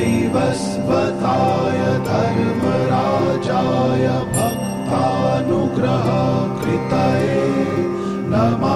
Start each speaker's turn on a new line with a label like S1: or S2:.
S1: ैवताय धर्मराजाय भक्तानुग्रह कृतये नमः।